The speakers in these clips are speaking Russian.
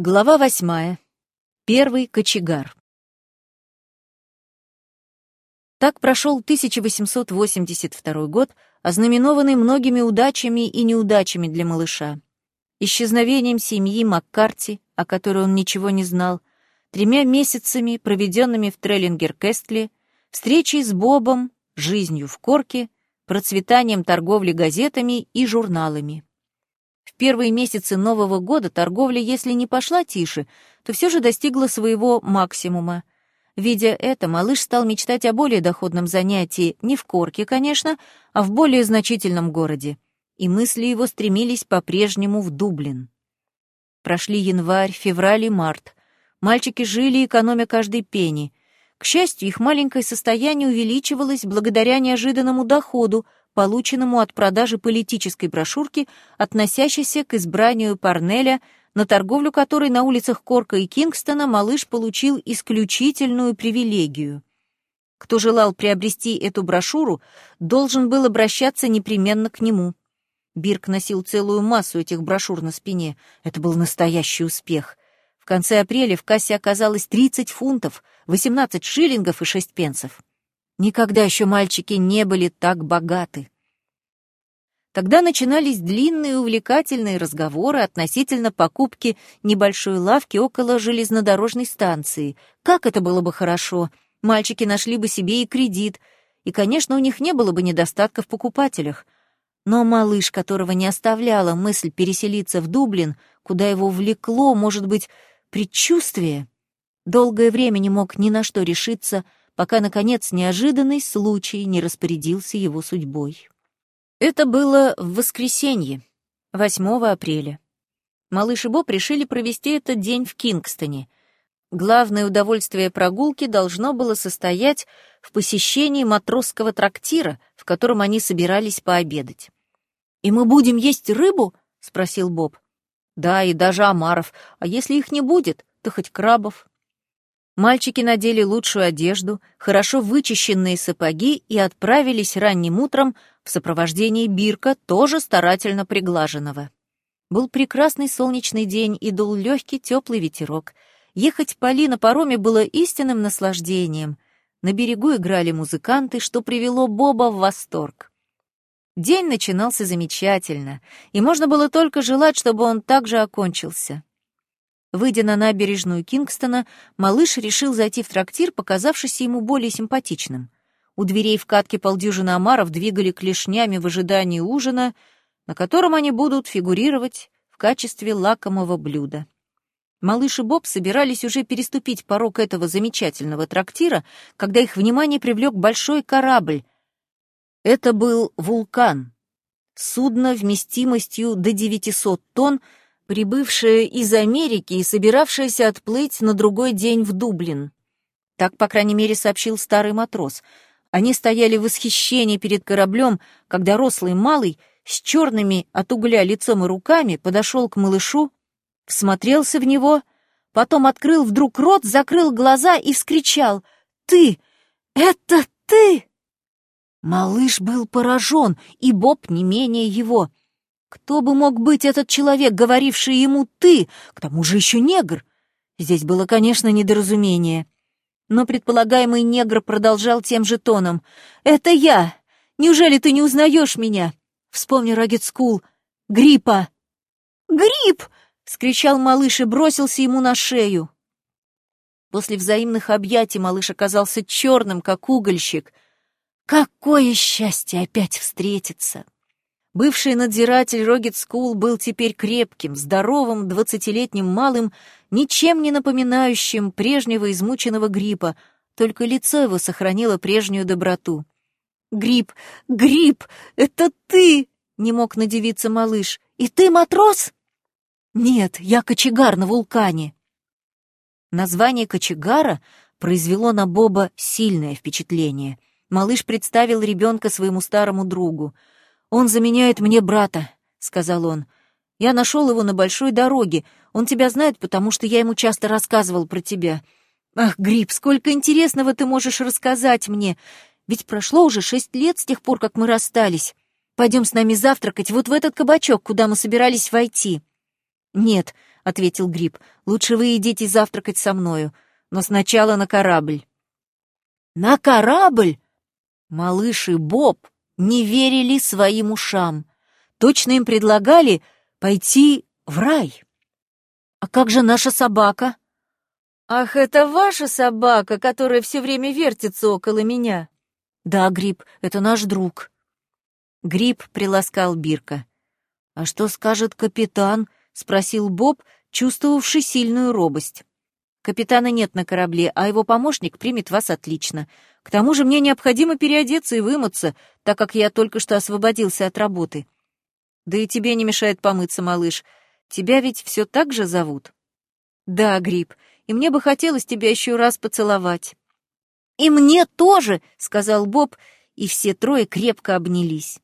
Глава восьмая. Первый кочегар. Так прошел 1882 год, ознаменованный многими удачами и неудачами для малыша. Исчезновением семьи Маккарти, о которой он ничего не знал, тремя месяцами, проведенными в Треллингер-Кестле, встречей с Бобом, жизнью в Корке, процветанием торговли газетами и журналами. В первые месяцы Нового года торговля, если не пошла тише, то все же достигла своего максимума. Видя это, малыш стал мечтать о более доходном занятии, не в Корке, конечно, а в более значительном городе. И мысли его стремились по-прежнему в Дублин. Прошли январь, февраль и март. Мальчики жили, экономя каждый пенни. К счастью, их маленькое состояние увеличивалось благодаря неожиданному доходу — полученному от продажи политической брошюрки, относящейся к избранию Парнеля, на торговлю которой на улицах Корка и Кингстона малыш получил исключительную привилегию. Кто желал приобрести эту брошюру, должен был обращаться непременно к нему. Бирк носил целую массу этих брошюр на спине. Это был настоящий успех. В конце апреля в кассе оказалось 30 фунтов, 18 шиллингов и 6 пенсов. Никогда еще мальчики не были так богаты. Тогда начинались длинные увлекательные разговоры относительно покупки небольшой лавки около железнодорожной станции. Как это было бы хорошо! Мальчики нашли бы себе и кредит, и, конечно, у них не было бы недостатка в покупателях. Но малыш, которого не оставляла мысль переселиться в Дублин, куда его влекло, может быть, предчувствие, долгое время не мог ни на что решиться — пока, наконец, неожиданный случай не распорядился его судьбой. Это было в воскресенье, 8 апреля. Малыш и Боб решили провести этот день в Кингстоне. Главное удовольствие прогулки должно было состоять в посещении матросского трактира, в котором они собирались пообедать. «И мы будем есть рыбу?» — спросил Боб. «Да, и даже омаров. А если их не будет, то хоть крабов». Мальчики надели лучшую одежду, хорошо вычищенные сапоги и отправились ранним утром в сопровождении Бирка, тоже старательно приглаженного. Был прекрасный солнечный день и дул легкий теплый ветерок. Ехать по Ли на пароме было истинным наслаждением. На берегу играли музыканты, что привело Боба в восторг. День начинался замечательно, и можно было только желать, чтобы он также окончился. Выйдя на набережную Кингстона, малыш решил зайти в трактир, показавшийся ему более симпатичным. У дверей в катке полдюжины омаров двигали клешнями в ожидании ужина, на котором они будут фигурировать в качестве лакомого блюда. Малыш и Боб собирались уже переступить порог этого замечательного трактира, когда их внимание привлек большой корабль. Это был «Вулкан». Судно вместимостью до 900 тонн, прибывшая из Америки и собиравшаяся отплыть на другой день в Дублин. Так, по крайней мере, сообщил старый матрос. Они стояли в восхищении перед кораблем, когда рослый малый с черными от угля лицом и руками подошел к малышу, всмотрелся в него, потом открыл вдруг рот, закрыл глаза и вскричал «Ты! Это ты!» Малыш был поражен, и Боб не менее его. Кто бы мог быть этот человек, говоривший ему «ты», к тому же еще негр? Здесь было, конечно, недоразумение. Но предполагаемый негр продолжал тем же тоном. «Это я! Неужели ты не узнаешь меня? Вспомни Рагет Скул. Гриппа!» «Грипп!» — вскричал малыш и бросился ему на шею. После взаимных объятий малыш оказался черным, как угольщик. Какое счастье опять встретиться! Бывший надзиратель Рогет Скул был теперь крепким, здоровым, двадцатилетним малым, ничем не напоминающим прежнего измученного гриппа, только лицо его сохранило прежнюю доброту. «Грипп! Грипп! Это ты!» — не мог надивиться малыш. «И ты матрос?» «Нет, я кочегар на вулкане». Название кочегара произвело на Боба сильное впечатление. Малыш представил ребенка своему старому другу — «Он заменяет мне брата», — сказал он. «Я нашел его на большой дороге. Он тебя знает, потому что я ему часто рассказывал про тебя. Ах, Гриб, сколько интересного ты можешь рассказать мне. Ведь прошло уже шесть лет с тех пор, как мы расстались. Пойдем с нами завтракать вот в этот кабачок, куда мы собирались войти». «Нет», — ответил Гриб. «Лучше вы идите завтракать со мною, но сначала на корабль». «На корабль?» Малыш и Боб не верили своим ушам. Точно им предлагали пойти в рай. «А как же наша собака?» «Ах, это ваша собака, которая все время вертится около меня!» «Да, Гриб, это наш друг». Гриб приласкал Бирка. «А что скажет капитан?» — спросил Боб, чувствовавший сильную робость. «Капитана нет на корабле, а его помощник примет вас отлично. К тому же мне необходимо переодеться и вымыться, так как я только что освободился от работы. Да и тебе не мешает помыться, малыш. Тебя ведь все так же зовут?» «Да, Гриб, и мне бы хотелось тебя еще раз поцеловать». «И мне тоже!» — сказал Боб, и все трое крепко обнялись.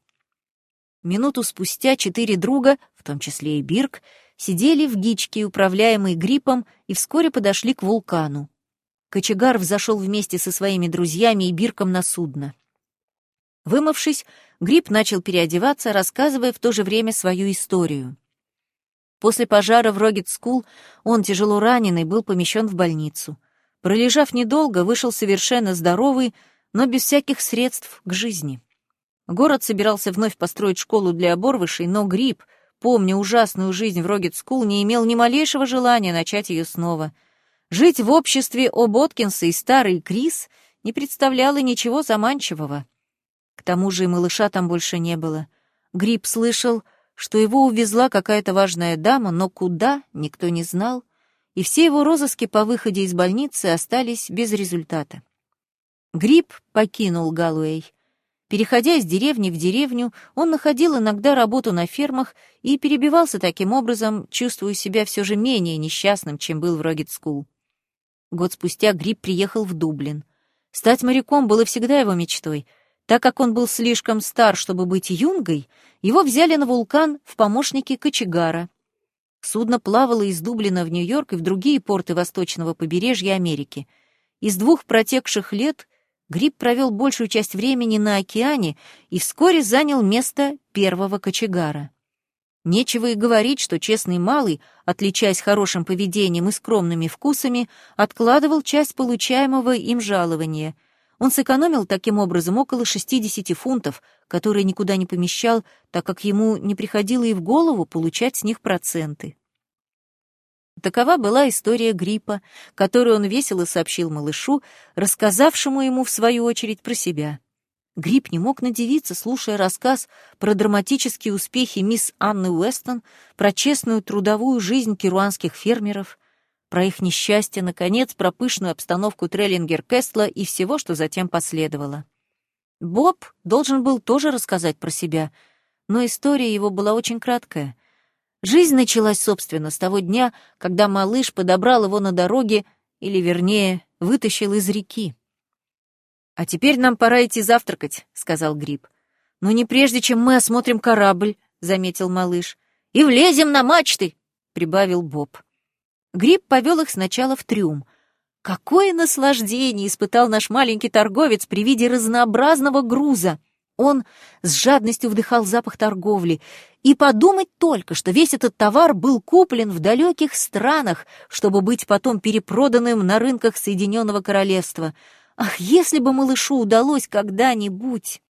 Минуту спустя четыре друга, в том числе и Бирк, сидели в гичке, управляемой гриппом, и вскоре подошли к вулкану. Кочегар взошел вместе со своими друзьями и Бирком на судно. Вымывшись, Гриб начал переодеваться, рассказывая в то же время свою историю. После пожара в Рогет-Скул он, тяжело раненый, был помещен в больницу. Пролежав недолго, вышел совершенно здоровый, но без всяких средств к жизни. Город собирался вновь построить школу для оборвышей, но Гриб, помня ужасную жизнь в Рогет-Скул, не имел ни малейшего желания начать ее снова. Жить в обществе Оботкинса и старый Крис не представляло ничего заманчивого. К тому же и малыша там больше не было. Гриб слышал, что его увезла какая-то важная дама, но куда, никто не знал, и все его розыски по выходе из больницы остались без результата. Гриб покинул Галуэй. Переходя из деревни в деревню, он находил иногда работу на фермах и перебивался таким образом, чувствуя себя все же менее несчастным, чем был в Рогет-Скул. Год спустя Гриб приехал в Дублин. Стать моряком было всегда его мечтой — так как он был слишком стар, чтобы быть юнгой, его взяли на вулкан в помощники кочегара. Судно плавало из Дублина в Нью-Йорк и в другие порты восточного побережья Америки. Из двух протекших лет Гриб провел большую часть времени на океане и вскоре занял место первого кочегара. Нечего и говорить, что честный малый, отличаясь хорошим поведением и скромными вкусами, откладывал часть получаемого им жалования — он сэкономил таким образом около 60 фунтов, которые никуда не помещал, так как ему не приходило и в голову получать с них проценты. Такова была история гриппа, которую он весело сообщил малышу, рассказавшему ему в свою очередь про себя. Грипп не мог надевиться, слушая рассказ про драматические успехи мисс Анны Уэстон, про честную трудовую жизнь керуанских фермеров, про их несчастье, наконец, про пышную обстановку Треллингер-Кестла и всего, что затем последовало. Боб должен был тоже рассказать про себя, но история его была очень краткая. Жизнь началась, собственно, с того дня, когда малыш подобрал его на дороге, или, вернее, вытащил из реки. «А теперь нам пора идти завтракать», — сказал Гриб. «Но не прежде, чем мы осмотрим корабль», — заметил малыш. «И влезем на мачты», — прибавил Боб. Гриб повел их сначала в трюм. Какое наслаждение испытал наш маленький торговец при виде разнообразного груза! Он с жадностью вдыхал запах торговли. И подумать только, что весь этот товар был куплен в далеких странах, чтобы быть потом перепроданным на рынках Соединенного Королевства. Ах, если бы малышу удалось когда-нибудь!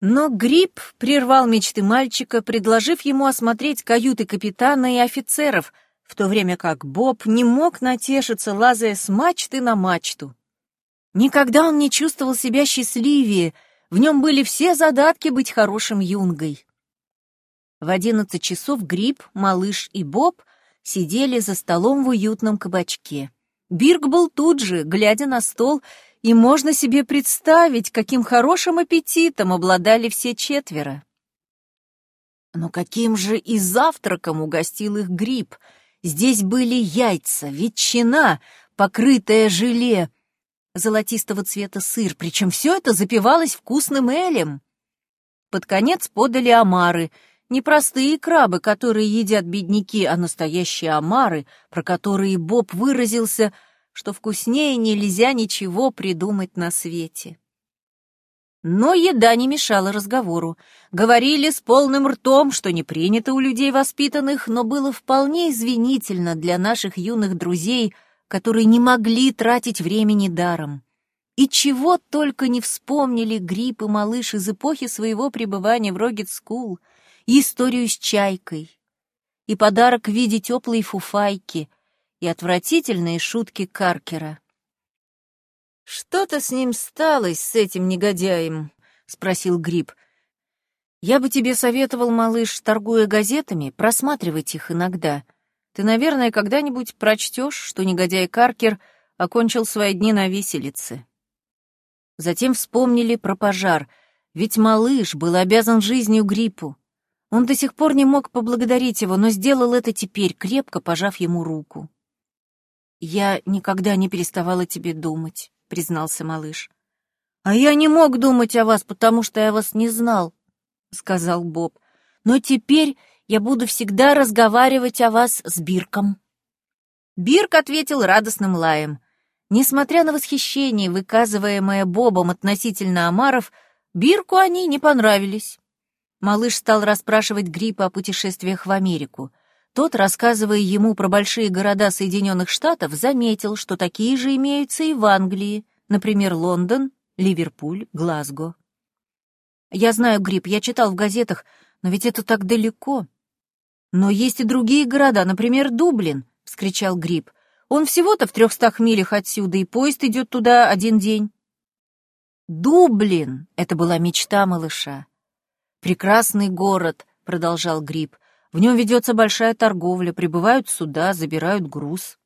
Но Гриб прервал мечты мальчика, предложив ему осмотреть каюты капитана и офицеров — в то время как Боб не мог натешиться, лазая с мачты на мачту. Никогда он не чувствовал себя счастливее, в нем были все задатки быть хорошим юнгой. В одиннадцать часов Гриб, Малыш и Боб сидели за столом в уютном кабачке. Бирк был тут же, глядя на стол, и можно себе представить, каким хорошим аппетитом обладали все четверо. Но каким же и завтраком угостил их Гриб — Здесь были яйца, ветчина, покрытая желе, золотистого цвета сыр, причем все это запивалось вкусным элем. Под конец подали омары, не простые крабы, которые едят бедняки, а настоящие омары, про которые Боб выразился, что вкуснее нельзя ничего придумать на свете. Но еда не мешала разговору. Говорили с полным ртом, что не принято у людей воспитанных, но было вполне извинительно для наших юных друзей, которые не могли тратить времени даром. И чего только не вспомнили Грипп и малыш из эпохи своего пребывания в Рогет-Скул, и историю с чайкой, и подарок в виде теплой фуфайки, и отвратительные шутки Каркера. «Что-то с ним сталось, с этим негодяем?» — спросил Гриб. «Я бы тебе советовал, малыш, торгуя газетами, просматривать их иногда. Ты, наверное, когда-нибудь прочтешь, что негодяй Каркер окончил свои дни на виселице». Затем вспомнили про пожар, ведь малыш был обязан жизнью Гриппу. Он до сих пор не мог поблагодарить его, но сделал это теперь, крепко пожав ему руку. «Я никогда не переставала тебе думать», — признался малыш. «А я не мог думать о вас, потому что я вас не знал», — сказал Боб. «Но теперь я буду всегда разговаривать о вас с Бирком». Бирк ответил радостным лаем. Несмотря на восхищение, выказываемое Бобом относительно омаров, Бирку они не понравились. Малыш стал расспрашивать Гриппа о путешествиях в Америку — тот, рассказывая ему про большие города Соединенных Штатов, заметил, что такие же имеются и в Англии, например, Лондон, Ливерпуль, Глазго. «Я знаю, Грипп, я читал в газетах, но ведь это так далеко». «Но есть и другие города, например, Дублин», — вскричал Грипп. «Он всего-то в трехстах милях отсюда, и поезд идет туда один день». «Дублин!» — это была мечта малыша. «Прекрасный город», — продолжал Грипп. В нем ведется большая торговля, прибывают суда, забирают груз.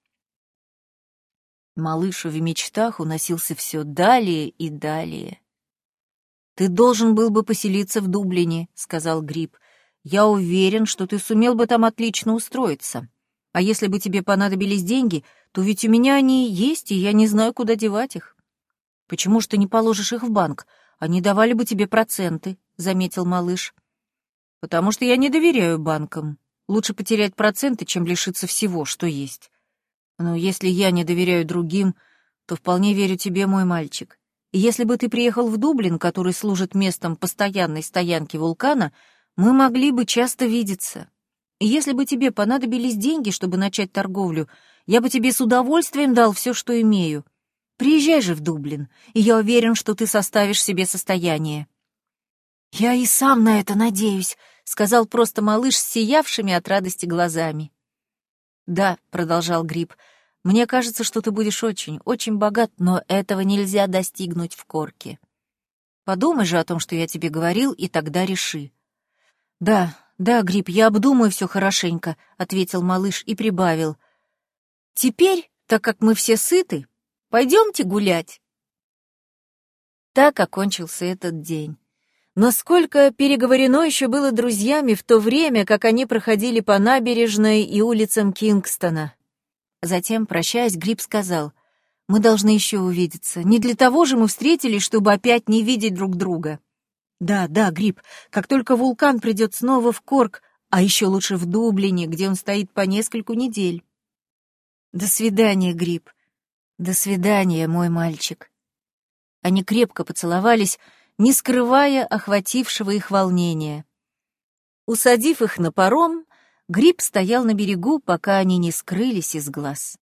Малыш в мечтах уносился все далее и далее. «Ты должен был бы поселиться в Дублине», — сказал Гриб. «Я уверен, что ты сумел бы там отлично устроиться. А если бы тебе понадобились деньги, то ведь у меня они есть, и я не знаю, куда девать их». «Почему ж ты не положишь их в банк? Они давали бы тебе проценты», — заметил малыш. Потому что я не доверяю банкам. Лучше потерять проценты, чем лишиться всего, что есть. Но если я не доверяю другим, то вполне верю тебе, мой мальчик. И если бы ты приехал в Дублин, который служит местом постоянной стоянки вулкана, мы могли бы часто видеться. И если бы тебе понадобились деньги, чтобы начать торговлю, я бы тебе с удовольствием дал все, что имею. Приезжай же в Дублин, и я уверен, что ты составишь себе состояние. «Я и сам на это надеюсь», — сказал просто малыш с сиявшими от радости глазами. «Да», — продолжал Гриб, — «мне кажется, что ты будешь очень, очень богат, но этого нельзя достигнуть в корке. Подумай же о том, что я тебе говорил, и тогда реши». «Да, да, Гриб, я обдумаю все хорошенько», — ответил малыш и прибавил. «Теперь, так как мы все сыты, пойдемте гулять». Так окончился этот день. Но сколько переговорено еще было друзьями в то время, как они проходили по набережной и улицам Кингстона. Затем, прощаясь, Гриб сказал, «Мы должны еще увидеться. Не для того же мы встретились, чтобы опять не видеть друг друга». «Да, да, Гриб, как только вулкан придет снова в Корк, а еще лучше в Дублине, где он стоит по нескольку недель». «До свидания, Гриб. До свидания, мой мальчик». Они крепко поцеловались, не скрывая охватившего их волнения. Усадив их на паром, Гриб стоял на берегу, пока они не скрылись из глаз.